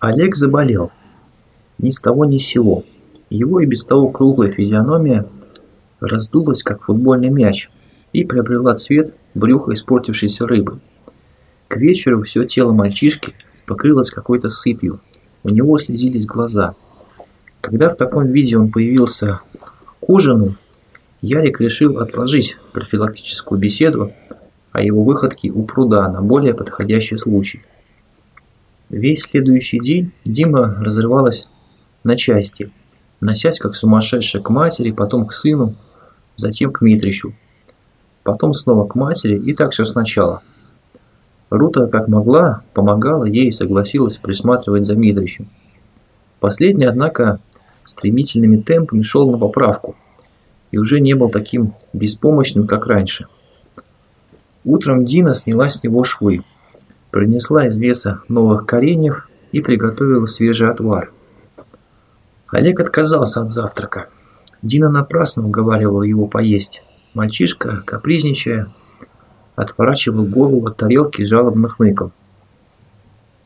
Олег заболел. Ни с того ни с сего. Его и без того круглая физиономия раздулась, как футбольный мяч, и приобрела цвет брюха испортившейся рыбы. К вечеру все тело мальчишки покрылось какой-то сыпью. У него слезились глаза. Когда в таком виде он появился к ужину, Ярик решил отложить профилактическую беседу о его выходке у пруда на более подходящий случай. Весь следующий день Дима разрывалась на части, носясь как сумасшедшая к матери, потом к сыну, затем к Митричу, потом снова к матери и так все сначала. Рута, как могла, помогала ей и согласилась присматривать за Митричем. Последний, однако, стремительными темпами шел на поправку и уже не был таким беспомощным, как раньше. Утром Дина сняла с него швы, принесла из леса новых кореньев и приготовила свежий отвар. Олег отказался от завтрака. Дина напрасно уговаривала его поесть. Мальчишка, капризничая, отворачивал голову от тарелки и жалобно.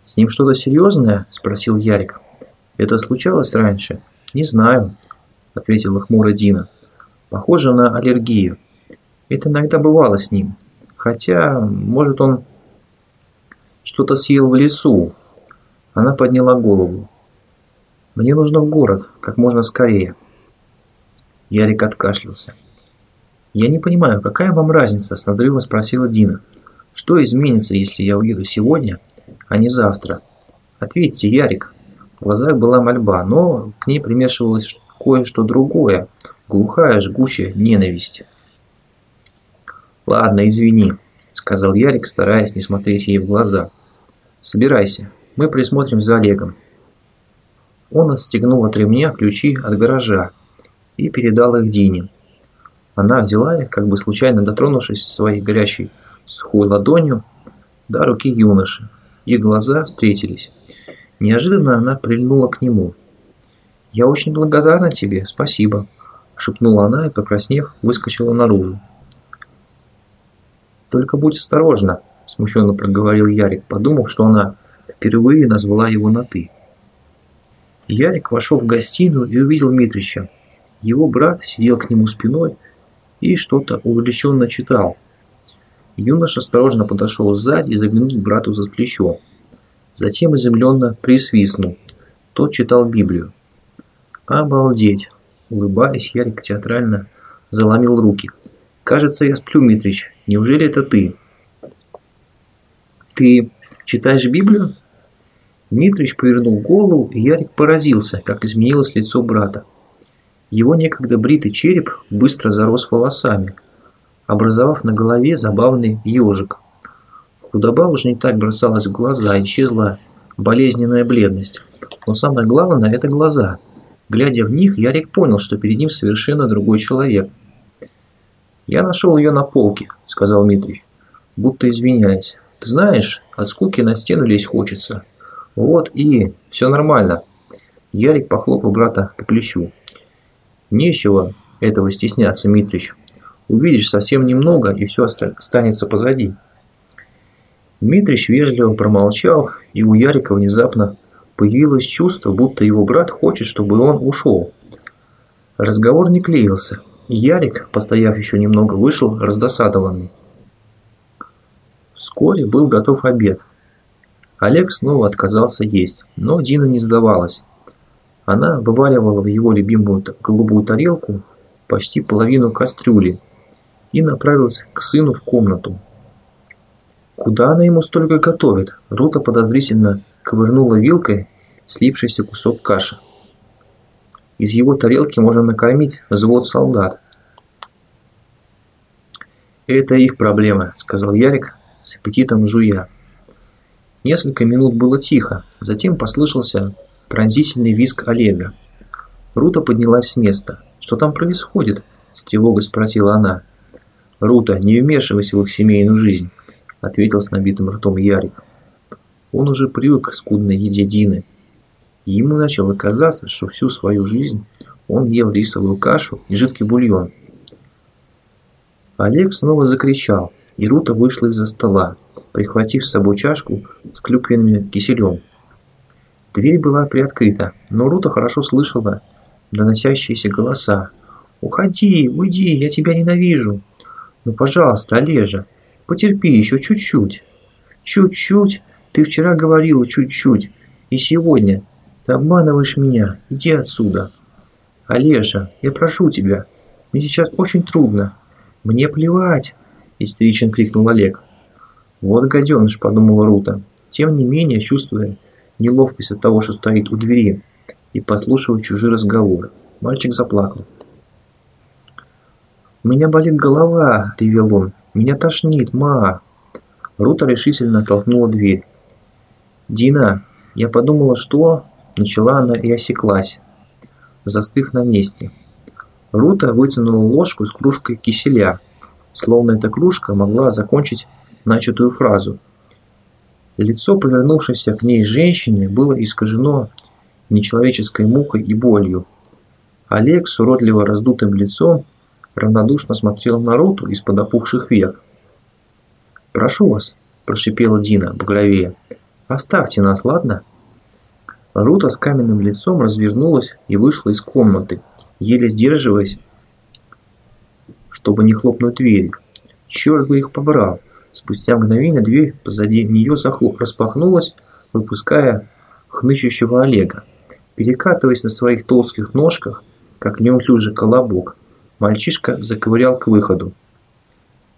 «С ним что-то серьезное?» – спросил Ярик. «Это случалось раньше?» «Не знаю», – ответила хмуро Дина. «Похоже на аллергию. Это иногда бывало с ним. Хотя, может, он что-то съел в лесу». Она подняла голову. «Мне нужно в город, как можно скорее». Ярик откашлялся. «Я не понимаю, какая вам разница?» – с надрывом спросила Дина. «Что изменится, если я уеду сегодня, а не завтра? Ответьте, Ярик». В глазах была мольба, но к ней примешивалось кое-что другое, глухая, жгучая ненависть. «Ладно, извини», – сказал Ярик, стараясь не смотреть ей в глаза. «Собирайся, мы присмотрим за Олегом». Он отстегнул от ремня ключи от гаража и передал их Дине. Она взяла их, как бы случайно дотронувшись своей горящей сухой ладонью до руки юноши. Их глаза встретились. Неожиданно она прильнула к нему. «Я очень благодарна тебе, спасибо», – шепнула она и, покраснев, выскочила наружу. «Только будь осторожна», – смущенно проговорил Ярик, подумав, что она впервые назвала его на «ты». Ярик вошел в гостиную и увидел Митрича. Его брат сидел к нему спиной и что-то увлеченно читал. Юноша осторожно подошел сзади и заглянул брату за плечо. Затем изумленно присвистнул. Тот читал Библию. «Обалдеть!» Улыбаясь, Ярик театрально заломил руки. «Кажется, я сплю, Митрич. Неужели это ты?» «Ты читаешь Библию?» Митрич повернул голову, и Ярик поразился, как изменилось лицо брата. Его некогда бритый череп быстро зарос волосами, образовав на голове забавный ежик. Худоба уже не так бросалась в глаза, исчезла болезненная бледность. Но самое главное – это глаза. Глядя в них, Ярик понял, что перед ним совершенно другой человек. «Я нашел ее на полке», – сказал Митрич, будто извиняясь. «Ты знаешь, от скуки на стену лезть хочется. Вот и все нормально». Ярик похлопал брата по плечу. «Нечего этого стесняться, Митрич. Увидишь совсем немного, и все останется позади». Дмитрич вежливо промолчал, и у Ярика внезапно появилось чувство, будто его брат хочет, чтобы он ушел. Разговор не клеился, и Ярик, постояв еще немного, вышел раздосадованный. Вскоре был готов обед. Олег снова отказался есть, но Дина не сдавалась. Она вываливала в его любимую голубую тарелку почти половину кастрюли и направилась к сыну в комнату, Куда она ему столько готовит? Рута подозрительно ковырнула вилкой слипшийся кусок каши. Из его тарелки можно накормить взвод солдат. «Это их проблема», – сказал Ярик с аппетитом жуя. Несколько минут было тихо, затем послышался пронзительный визг Олега. Рута поднялась с места. «Что там происходит?» – с тревогой спросила она. «Рута, не вмешивайся в их семейную жизнь ответил с набитым ртом Ярик. Он уже привык к скудной еде Дины. И ему начало казаться, что всю свою жизнь он ел рисовую кашу и жидкий бульон. Олег снова закричал, и Рута вышла из-за стола, прихватив с собой чашку с клюквенным киселем. Дверь была приоткрыта, но Рута хорошо слышала доносящиеся голоса. «Уходи, уйди, я тебя ненавижу!» «Ну, пожалуйста, Олежа, потерпи еще чуть-чуть!» «Чуть-чуть? Ты вчера говорила чуть-чуть, и сегодня. Ты обманываешь меня, иди отсюда!» «Олежа, я прошу тебя, мне сейчас очень трудно!» «Мне плевать!» – истерично крикнул Олег. «Вот гаденыш», – подумала Рута, тем не менее чувствуя неловкость от того, что стоит у двери, и послушивая чужие разговоры. Мальчик заплакал. «У меня болит голова!» – ревел он. «Меня тошнит, ма!» Рута решительно оттолкнула дверь. «Дина, я подумала, что...» Начала она и осеклась, застыв на месте. Рута вытянула ложку с кружкой киселя, словно эта кружка могла закончить начатую фразу. Лицо, повернувшееся к ней женщины, было искажено нечеловеческой мукой и болью. Олег с уродливо раздутым лицом равнодушно смотрел на Руту из-под опухших век. «Прошу вас», – прошипела Дина, багровее, – «оставьте нас, ладно?» Рута с каменным лицом развернулась и вышла из комнаты, еле сдерживаясь, чтобы не хлопнуть дверью. Черт бы их побрал! Спустя мгновение дверь позади нее захлоп, распахнулась, выпуская хнычущего Олега. Перекатываясь на своих толстых ножках, как неуклюжий колобок, мальчишка заковырял к выходу.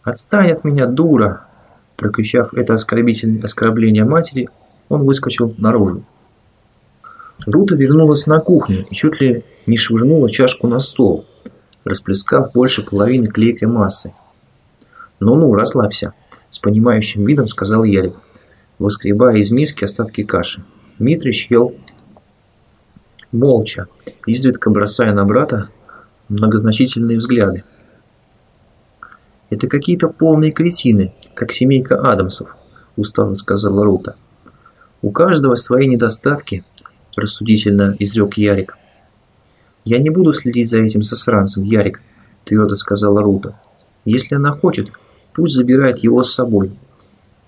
«Отстань от меня, дура!» Прокричав это оскорбительное оскорбление матери, он выскочил наружу. Рута вернулась на кухню и чуть ли не швырнула чашку на стол, расплескав больше половины клейкой массы. «Ну-ну, расслабься», – с понимающим видом сказал Ярик, воскребая из миски остатки каши. Митрич ел молча, изредка бросая на брата многозначительные взгляды. «Это какие-то полные кретины, как семейка Адамсов», – устало сказала Рута. «У каждого свои недостатки», – рассудительно изрек Ярик. «Я не буду следить за этим засранцем, Ярик», – твердо сказала Рута. «Если она хочет, пусть забирает его с собой».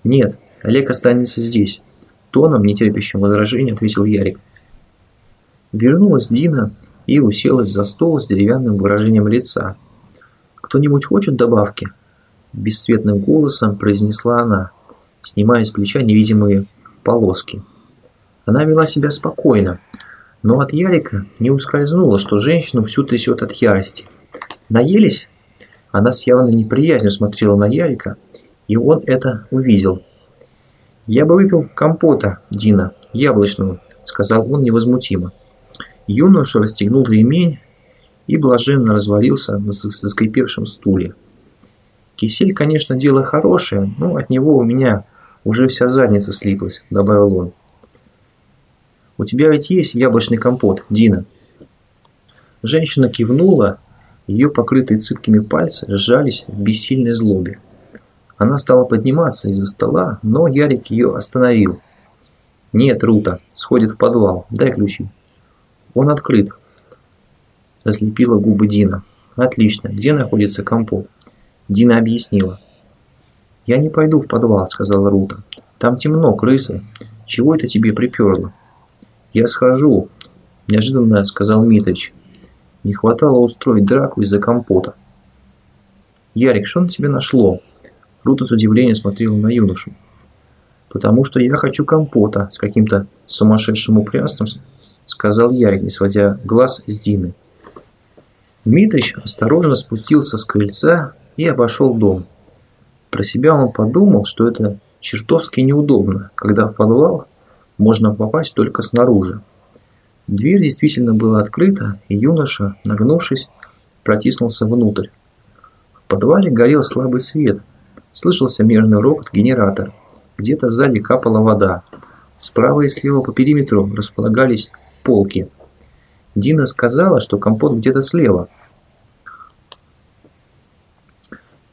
«Нет, Олег останется здесь», – тоном, нетерпящим возражения, ответил Ярик. Вернулась Дина и уселась за стол с деревянным выражением лица. «Кто-нибудь хочет добавки?» Бесцветным голосом произнесла она, снимая с плеча невидимые полоски. Она вела себя спокойно, но от Ярика не ускользнуло, что женщину всю трясет от ярости. Наелись? Она с явной неприязнью смотрела на Ярика, и он это увидел. «Я бы выпил компота, Дина, яблочного», — сказал он невозмутимо. Юноша расстегнул ремень и блаженно развалился на заскрипевшем стуле. «Кисель, конечно, дело хорошее, но от него у меня уже вся задница слиплась», — добавил он. «У тебя ведь есть яблочный компот, Дина?» Женщина кивнула, ее покрытые цыпкими пальцы сжались в бессильной злобе. Она стала подниматься из-за стола, но Ярик ее остановил. «Нет, Рута, сходит в подвал, дай ключи». «Он открыт», – разлепила губы Дина. «Отлично, где находится компот?» Дина объяснила. «Я не пойду в подвал», – сказала Рута. «Там темно, крысы. Чего это тебе приперло?» «Я схожу», – неожиданно сказал Митрич. Не хватало устроить драку из-за компота. «Ярик, что на тебе нашло?» Рута с удивлением смотрела на юношу. «Потому что я хочу компота с каким-то сумасшедшим упрямством», сказал Ярик, не сводя глаз с Дины. Дмитрич осторожно спустился с крыльца и обошел дом. Про себя он подумал, что это чертовски неудобно, когда в подвал можно попасть только снаружи. Дверь действительно была открыта, и юноша, нагнувшись, протиснулся внутрь. В подвале горел слабый свет. Слышался мерный рокот генератора. Где-то сзади капала вода. Справа и слева по периметру располагались полки. Дина сказала, что компот где-то слева.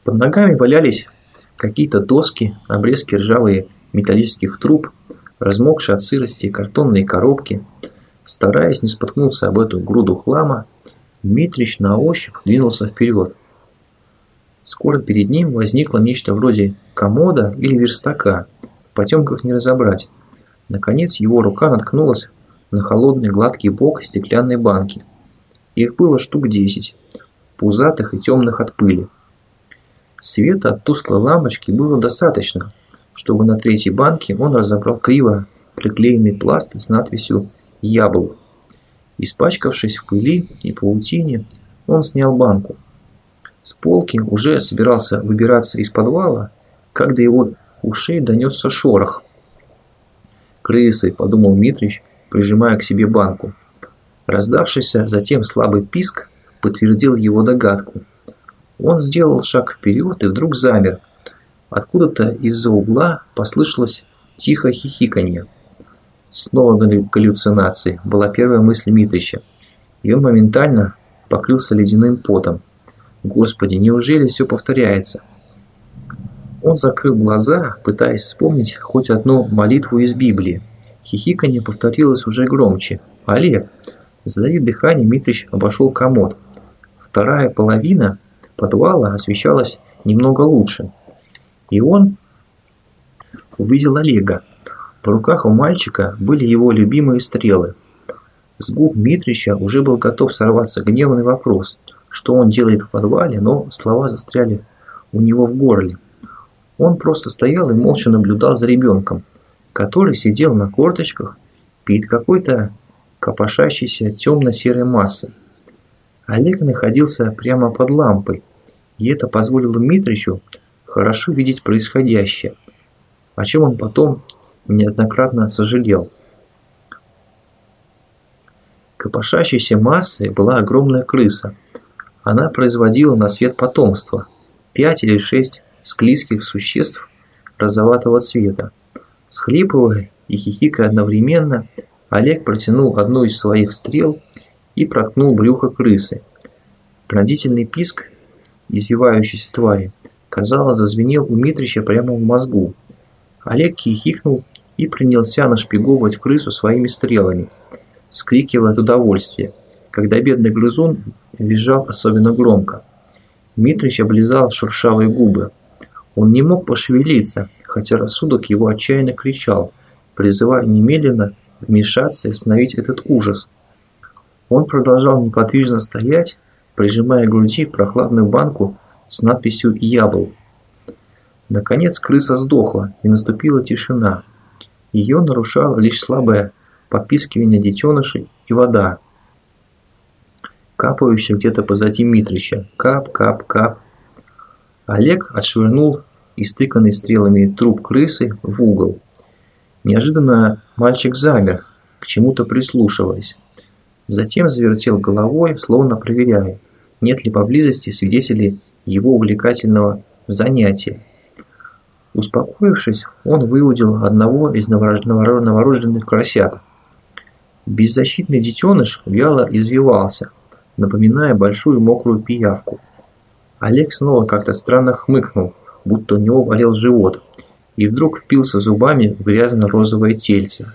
Под ногами валялись какие-то доски, обрезки ржавые металлических труб, размокшие от сырости картонные коробки. Стараясь не споткнуться об эту груду хлама, Дмитрич на ощупь двинулся вперед. Скоро перед ним возникло нечто вроде комода или верстака, в потемках не разобрать. Наконец его рука наткнулась на холодный гладкий бок стеклянной банки. Их было штук десять, пузатых и темных от пыли. Света от тусклой лампочки было достаточно, чтобы на третьей банке он разобрал криво приклеенный пласт с надписью «Ябл». Испачкавшись в пыли и паутине, он снял банку. С полки уже собирался выбираться из подвала, когда его ушей донесся шорох. «Крысы», — подумал Митрич, прижимая к себе банку. Раздавшийся затем слабый писк подтвердил его догадку. Он сделал шаг вперед и вдруг замер. Откуда-то из-за угла послышалось тихое хихиканье. Снова галлюцинации, была первая мысль Митрича. И он моментально покрылся ледяным потом. Господи, неужели все повторяется? Он закрыл глаза, пытаясь вспомнить хоть одну молитву из Библии. Хихиканье повторилось уже громче. «Олег!» Сдавив дыхание, Митрич обошел комод. Вторая половина подвала освещалась немного лучше. И он увидел Олега. В руках у мальчика были его любимые стрелы. С губ Митрича уже был готов сорваться гневный вопрос, что он делает в подвале, но слова застряли у него в горле. Он просто стоял и молча наблюдал за ребенком, который сидел на корточках перед какой-то копошащейся темно-серой массой. Олег находился прямо под лампой, и это позволило Митричу хорошо видеть происходящее, о чем он потом неоднократно сожалел. Копошащейся массой была огромная крыса. Она производила на свет потомство – пять или шесть склизких существ розоватого цвета. Схлипывая и хихикая одновременно, Олег протянул одну из своих стрел и проткнул брюхо крысы. Пронзительный писк извивающейся твари, казалось, зазвенел у Митрича прямо в мозгу. Олег хихикнул и принялся нашпиговывать крысу своими стрелами, скрикивая от удовольствия, когда бедный грызун визжал особенно громко. Митрич облизал шершавые губы. Он не мог пошевелиться, хотя рассудок его отчаянно кричал, призывая немедленно вмешаться и остановить этот ужас. Он продолжал неподвижно стоять, прижимая к груди прохладную банку с надписью «Ябл». Наконец крыса сдохла, и наступила тишина. Ее нарушало лишь слабое попискивание детенышей и вода, капающая где-то позади Митрича. Кап, кап, кап. Олег отшвырнул истыканный стрелами труп крысы в угол. Неожиданно мальчик замер, к чему-то прислушиваясь. Затем завертел головой, словно проверяя, нет ли поблизости свидетелей его увлекательного занятия. Успокоившись, он выудил одного из новорожденных красят. Беззащитный детеныш вяло извивался, напоминая большую мокрую пиявку. Олег снова как-то странно хмыкнул, будто у него болел живот, и вдруг впился зубами в грязно-розовое тельце.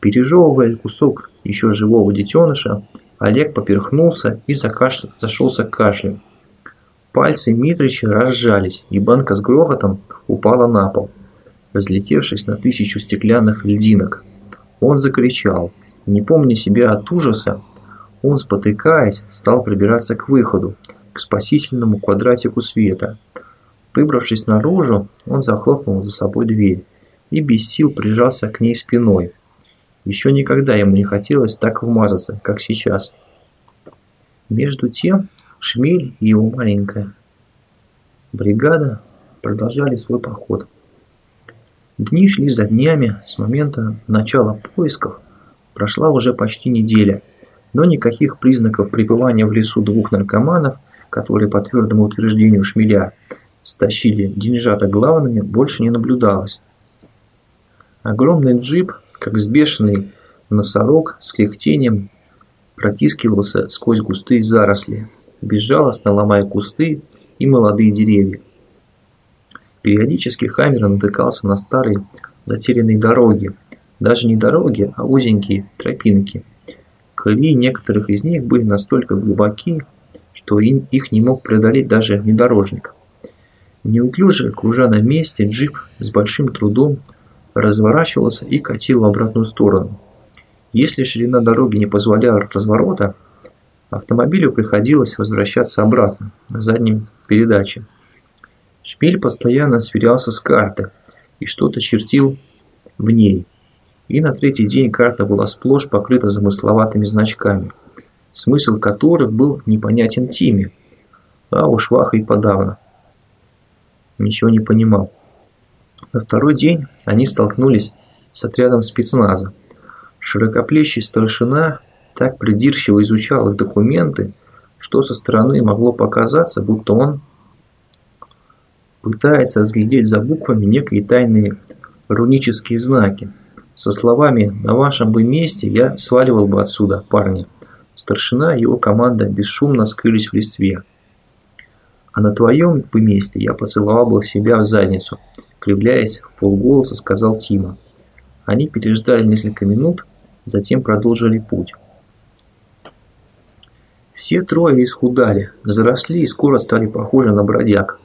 Пережевывая кусок еще живого детеныша, Олег поперхнулся и закашля... зашелся кашлем. Пальцы Митрича разжались, и банка с грохотом упала на пол, разлетевшись на тысячу стеклянных льдинок. Он закричал. Не помня себя от ужаса, он, спотыкаясь, стал прибираться к выходу, к спасительному квадратику света. Выбравшись наружу, он захлопнул за собой дверь и без сил прижался к ней спиной. Еще никогда ему не хотелось так вмазаться, как сейчас. Между тем, Шмель и его маленькая бригада продолжали свой поход. Дни шли за днями, с момента начала поисков прошла уже почти неделя, но никаких признаков пребывания в лесу двух наркоманов, которые по твердому утверждению Шмеля стащили деньжата главными, больше не наблюдалось. Огромный джип как сбешенный носорог с клехтением протискивался сквозь густые заросли, безжалостно ломая кусты и молодые деревья. Периодически Хаммер натыкался на старые затерянные дороги, даже не дороги, а узенькие тропинки. Колеи некоторых из них были настолько глубоки, что их не мог преодолеть даже внедорожник. Неуклюже кружа на месте, джип с большим трудом разворачивался и катил в обратную сторону. Если ширина дороги не позволяла разворота, автомобилю приходилось возвращаться обратно, на заднем передаче. Шмель постоянно сверялся с картой и что-то чертил в ней. И на третий день карта была сплошь покрыта замысловатыми значками, смысл которых был непонятен Тиме, а уж Ваха и подавно. Ничего не понимал. На второй день они столкнулись с отрядом спецназа. Широкоплещий старшина так придирчиво изучал их документы, что со стороны могло показаться, будто он пытается разглядеть за буквами некие тайные рунические знаки. Со словами «на вашем бы месте я сваливал бы отсюда, парни». Старшина и его команда бесшумно скрылись в листве. А на твоем бы месте я поцеловал бы себя в задницу, кривляясь в полголоса, сказал Тима. Они переждали несколько минут, затем продолжили путь. Все трое исхудали, заросли и скоро стали похожи на бродяг.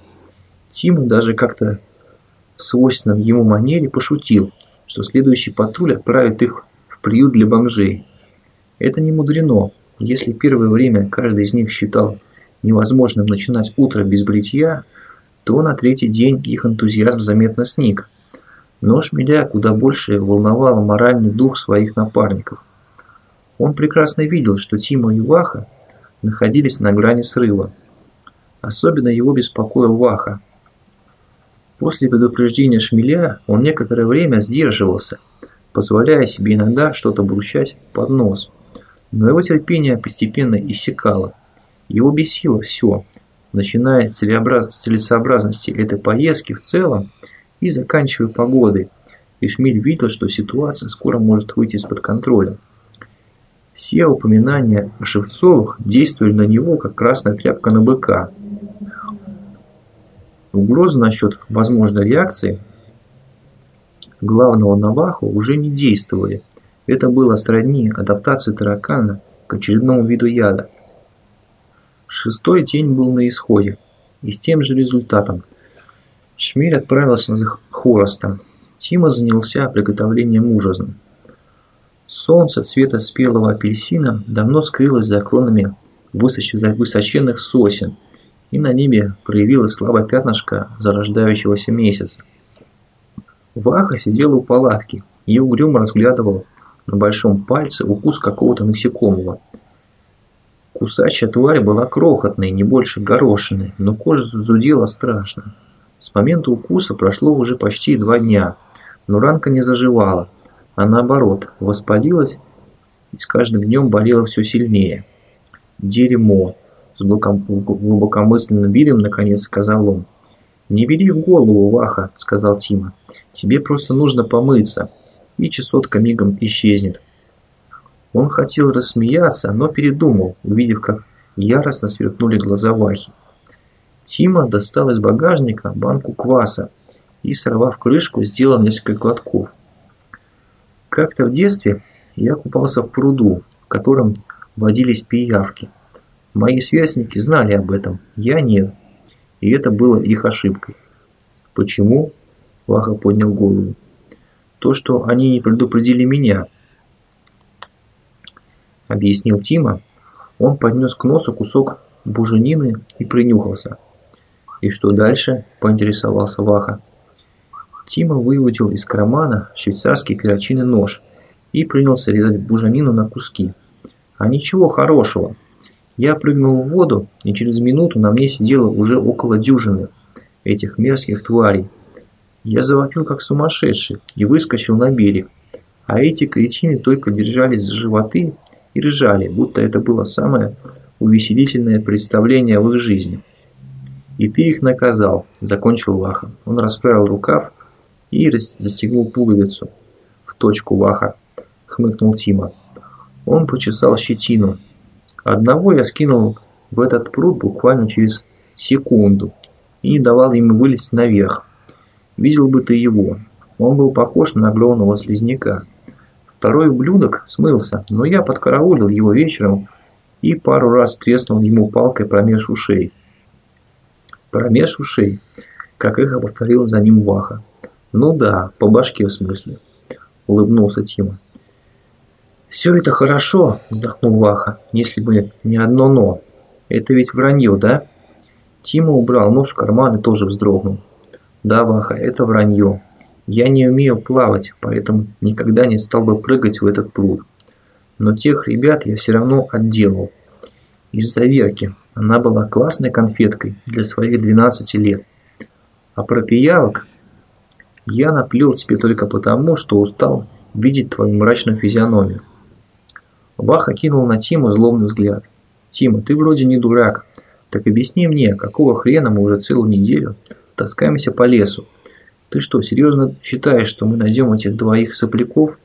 Тима даже как-то в свойственном ему манере пошутил, что следующий патруль отправит их в приют для бомжей. Это не мудрено, если первое время каждый из них считал невозможным начинать утро без бритья, то на третий день их энтузиазм заметно сник. Но Шмеля куда больше волновал моральный дух своих напарников. Он прекрасно видел, что Тима и Ваха находились на грани срыва. Особенно его беспокоил Ваха. После предупреждения Шмеля он некоторое время сдерживался, позволяя себе иногда что-то бручать под нос. Но его терпение постепенно иссякало. Его бесило все, начиная с целесообразности этой поездки в целом и заканчивая погодой. И Шмель видел, что ситуация скоро может выйти из-под контроля. Все упоминания о Шевцовых действовали на него, как красная тряпка на быка. Угрозы насчет возможной реакции главного Наваху уже не действовали. Это было сродни адаптации таракана к очередному виду яда. Шестой день был на исходе, и с тем же результатом. Шмель отправился за хворостом. Тима занялся приготовлением ужина. Солнце цвета спелого апельсина давно скрылось за кронами высоченных сосен, и на небе проявилось слабое пятнышко зарождающегося месяца. Ваха сидел у палатки и угрюмо разглядывал на большом пальце укус какого-то насекомого – Кусачая тварь была крохотной, не больше горошины, но кожа зудела страшно. С момента укуса прошло уже почти два дня, но ранка не заживала, а наоборот, воспалилась и с каждым днем болела все сильнее. «Дерьмо!» – с глубокомысленным видом наконец сказал он. «Не бери в голову, Ваха», – сказал Тима. «Тебе просто нужно помыться, и чесотка мигом исчезнет». Он хотел рассмеяться, но передумал, увидев, как яростно сверкнули глаза Вахи. Тима достал из багажника банку кваса и, сорвав крышку, сделал несколько глотков. Как-то в детстве я купался в пруду, в котором водились пиявки. Мои сверстники знали об этом, я нет. И это было их ошибкой. Почему? Ваха поднял голову. То, что они не предупредили меня, – объяснил Тима. Он поднес к носу кусок буженины и принюхался. «И что дальше?» – поинтересовался Ваха. Тима выудил из кармана швейцарский перочинный нож и принялся резать буженину на куски. А ничего хорошего. Я прыгнул в воду, и через минуту на мне сидело уже около дюжины этих мерзких тварей. Я завопил как сумасшедший и выскочил на берег. А эти кретины только держались за животы и ржали, будто это было самое увеселительное представление в их жизни. «И ты их наказал», – закончил Ваха. Он расправил рукав и застегнул пуговицу. «В точку, Ваха», – хмыкнул Тима. Он почесал щетину. Одного я скинул в этот пруд буквально через секунду и не давал ему вылезть наверх. Видел бы ты его. Он был похож на огромного слизняка. Второй ублюдок смылся, но я подкараулил его вечером и пару раз треснул ему палкой промеж ушей. Промеж ушей, как эхо повторил за ним Ваха. Ну да, по башке в смысле, улыбнулся Тима. «Все это хорошо», – вздохнул Ваха, – «если бы не одно «но». Это ведь вранье, да?» Тима убрал нож в карман и тоже вздрогнул. «Да, Ваха, это вранье. Я не умею плавать, поэтому никогда не стал бы прыгать в этот пруд. Но тех ребят я все равно отделал. Из-за Верки. Она была классной конфеткой для своих 12 лет. А про пиявок я наплел тебе только потому, что устал видеть твою мрачную физиономию. Ваха кинул на Тиму злобный взгляд. «Тима, ты вроде не дурак. Так объясни мне, какого хрена мы уже целую неделю таскаемся по лесу? Ты что, серьезно считаешь, что мы найдем этих двоих сопляков?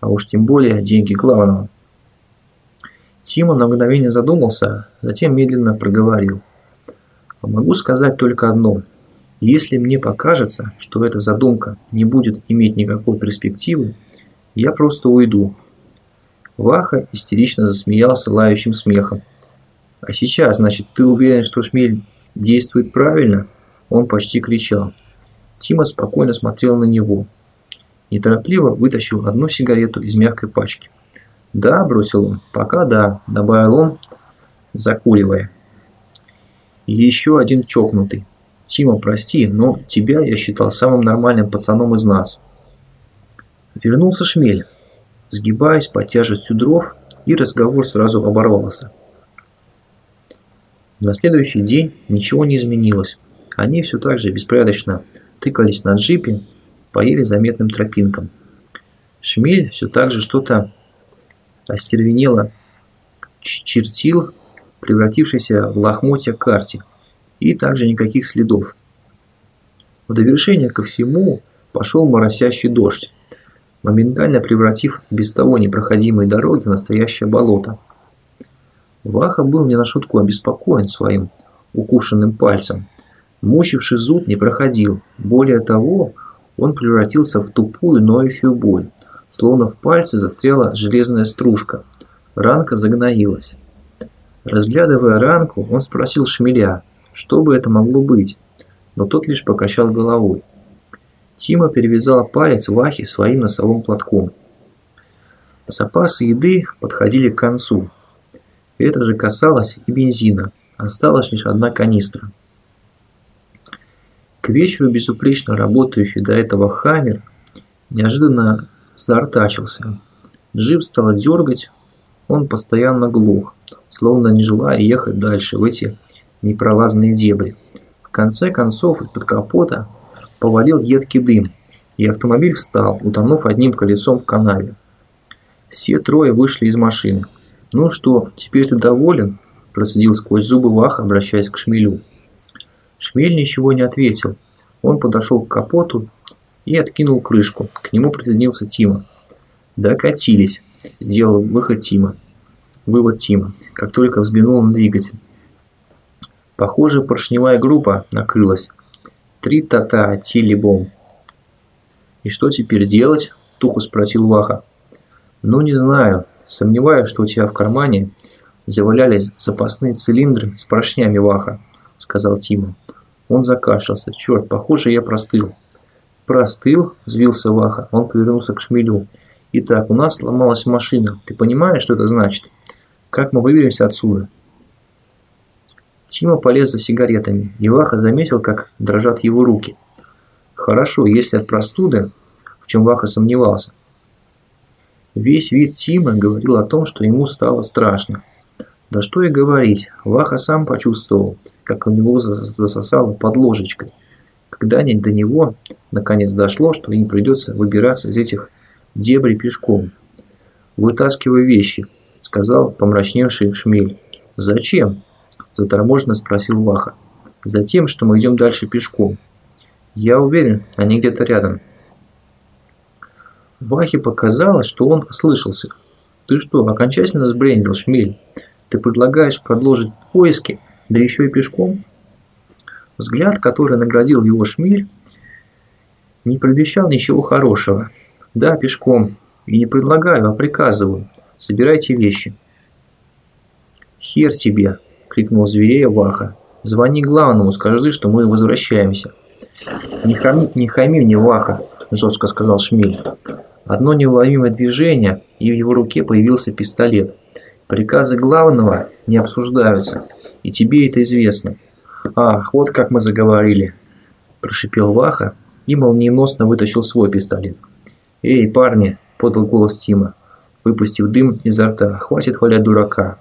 А уж тем более деньги главного». Тима на мгновение задумался, затем медленно проговорил. «Могу сказать только одно. Если мне покажется, что эта задумка не будет иметь никакой перспективы, я просто уйду. Ваха истерично засмеялся лающим смехом. «А сейчас, значит, ты уверен, что шмель действует правильно?» Он почти кричал. Тима спокойно смотрел на него. Неторопливо вытащил одну сигарету из мягкой пачки. «Да», – бросил он, – «пока да», – добавил он, закуривая. Еще один чокнутый. «Тима, прости, но тебя я считал самым нормальным пацаном из нас». Вернулся шмель сгибаясь под тяжестью дров, и разговор сразу оборвался. На следующий день ничего не изменилось. Они все так же беспорядочно тыкались на джипе по еле заметным тропинкам. Шмель все так же что-то остервенело чертил, превратившийся в лохмотья карте, и также никаких следов. В довершение ко всему пошел моросящий дождь моментально превратив без того непроходимые дороги в настоящее болото. Ваха был не на шутку обеспокоен своим укушенным пальцем. Мучивший зуд не проходил. Более того, он превратился в тупую ноющую боль, словно в пальце застряла железная стружка. Ранка загноилась. Разглядывая ранку, он спросил шмеля, что бы это могло быть, но тот лишь покачал головой. Тима перевязал палец Вахи своим носовым платком. Запасы еды подходили к концу. Это же касалось и бензина. Осталась лишь одна канистра. К вечеру безупречно работающий до этого хаммер неожиданно заортачился. Джип стал дергать, он постоянно глух, словно не желая ехать дальше в эти непролазные дебри. В конце концов из-под капота повалил едкий дым, и автомобиль встал, утонув одним колесом в канаве. Все трое вышли из машины. «Ну что, теперь ты доволен?» – процедил сквозь зубы Вах, обращаясь к Шмелю. Шмель ничего не ответил. Он подошел к капоту и откинул крышку. К нему присоединился Тима. «Докатились», – сделал выход Тима. Вывод Тима, как только взглянул на двигатель. Похоже, поршневая группа накрылась. Три тата тили-бом. «И что теперь делать?» – тупо спросил Ваха. «Ну, не знаю. Сомневаюсь, что у тебя в кармане завалялись запасные цилиндры с поршнями Ваха», – сказал Тима. Он закашлялся. «Черт, похоже, я простыл». «Простыл?» – взвился Ваха. Он повернулся к шмелю. «Итак, у нас сломалась машина. Ты понимаешь, что это значит? Как мы выберемся отсюда?» Тима полез за сигаретами, и заметил, как дрожат его руки. Хорошо, если от простуды, в чем Ваха сомневался. Весь вид Тима говорил о том, что ему стало страшно. Да что и говорить, Ваха сам почувствовал, как у него засосало под ложечкой. Когда до него наконец дошло, что им придется выбираться из этих дебрей пешком. «Вытаскивай вещи», — сказал помрачневший шмель. «Зачем?» Заторможенно спросил Ваха. Затем, что мы идем дальше пешком. Я уверен, они где-то рядом. Вахе показалось, что он ослышался. Ты что, окончательно сбрендил, Шмель? Ты предлагаешь продолжить поиски, да еще и пешком? Взгляд, который наградил его Шмель, не предвещал ничего хорошего. Да, пешком. И не предлагаю, а приказываю. Собирайте вещи. Хер тебе, крикнул зверея Ваха. «Звони главному, скажи, что мы возвращаемся». «Не хами, не хами мне, Ваха», – жестко сказал Шмель. Одно неуловимое движение, и в его руке появился пистолет. Приказы главного не обсуждаются, и тебе это известно. Ах, вот как мы заговорили, прошипел Ваха и молниеносно вытащил свой пистолет. Эй, парни, подал голос Тима, выпустив дым изо рта. Хватит валять дурака.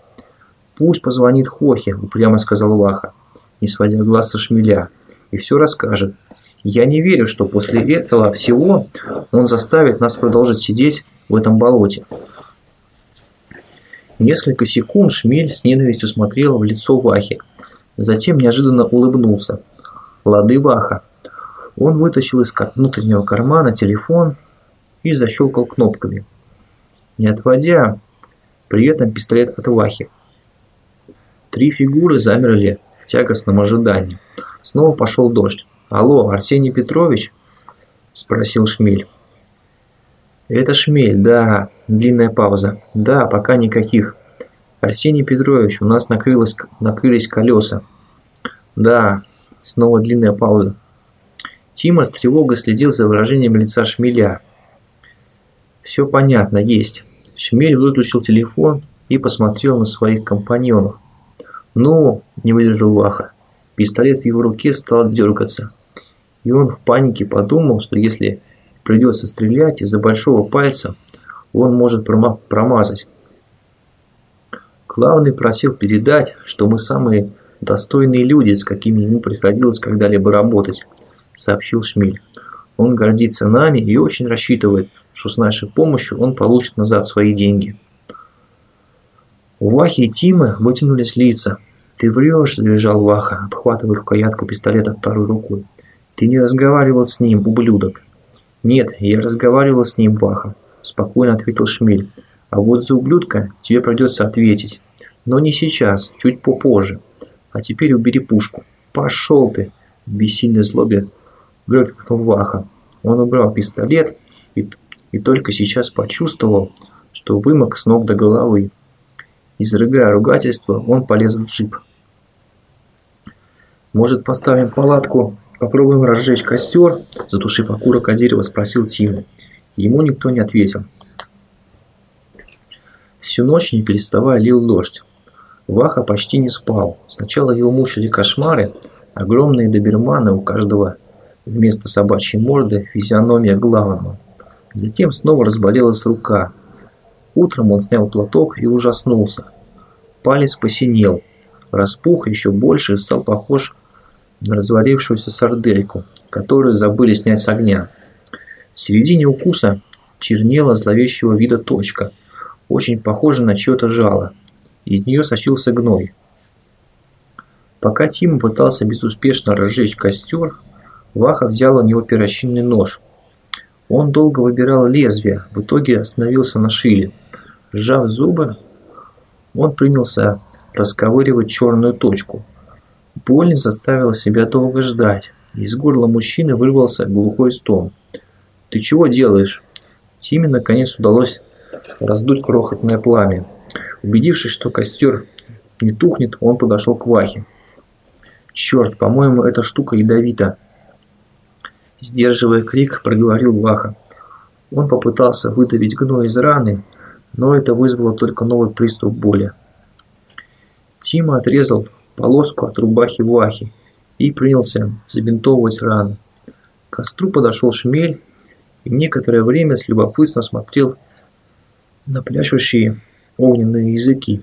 Пусть позвонит Хохе, упрямо сказал Ваха, не сводя глаз со шмеля, и все расскажет. Я не верю, что после этого всего он заставит нас продолжать сидеть в этом болоте. Несколько секунд Шмель с ненавистью смотрел в лицо Вахи. Затем неожиданно улыбнулся. «Лады, Ваха!» Он вытащил из внутреннего кармана телефон и защелкал кнопками, не отводя при этом пистолет от Вахи. Три фигуры замерли в тягостном ожидании. Снова пошел дождь. «Алло, Арсений Петрович?» – спросил Шмель. «Это Шмель, да». Длинная пауза. «Да, пока никаких». «Арсений Петрович, у нас накрылось, накрылись колеса». «Да». Снова длинная пауза. Тима с тревогой следил за выражением лица Шмеля. «Все понятно, есть». Шмель выключил телефон и посмотрел на своих компаньонов. «Ну», – не выдержал Ваха. Пистолет в его руке стал дергаться и он в панике подумал, что если придется стрелять из-за большого пальца, он может промазать. Главный просил передать, что мы самые достойные люди, с какими ему приходилось когда-либо работать, сообщил Шмель. Он гордится нами и очень рассчитывает, что с нашей помощью он получит назад свои деньги. У Вахи и Тимы вытянулись лица. «Ты врешь», – завизжал Ваха, обхватывая рукоятку пистолета второй рукой. Ты не разговаривал с ним, ублюдок. Нет, я разговаривал с ним, Ваха, спокойно ответил Шмель. А вот за ублюдка тебе придется ответить. Но не сейчас, чуть попозже. А теперь убери пушку. Пошел ты, в бессильной злобе выкрикнул Ваха. Он убрал пистолет и, и только сейчас почувствовал, что вымок с ног до головы. Изрыгая ругательство, он полез в джип. «Может, поставим палатку «Попробуем разжечь костер», – затушив окурок о дерево, спросил Тима. Ему никто не ответил. Всю ночь, не переставая, лил дождь. Ваха почти не спал. Сначала его мучили кошмары, огромные доберманы у каждого вместо собачьей морды физиономия главного. Затем снова разболелась рука. Утром он снял платок и ужаснулся. Палец посинел, распух еще больше и стал похож развалившуюся сардельку, которую забыли снять с огня. В середине укуса чернела зловещего вида точка, очень похожая на чье-то жало. Из нее сочился гной. Пока Тима пытался безуспешно разжечь костер, Ваха взял у него перочинный нож. Он долго выбирал лезвие, в итоге остановился на шиле. Сжав зубы, он принялся расковыривать черную точку – Боль заставила себя долго ждать. Из горла мужчины вырвался глухой стон. «Ты чего делаешь?» Тиме наконец удалось раздуть крохотное пламя. Убедившись, что костер не тухнет, он подошел к Вахе. «Черт, по-моему, эта штука ядовита!» Сдерживая крик, проговорил Ваха. Он попытался выдавить гной из раны, но это вызвало только новый приступ боли. Тима отрезал полоску от рубахи Вахи и принялся забинтовывать рану. К костру подошел шмель и некоторое время с любопытством смотрел на пляшущие огненные языки.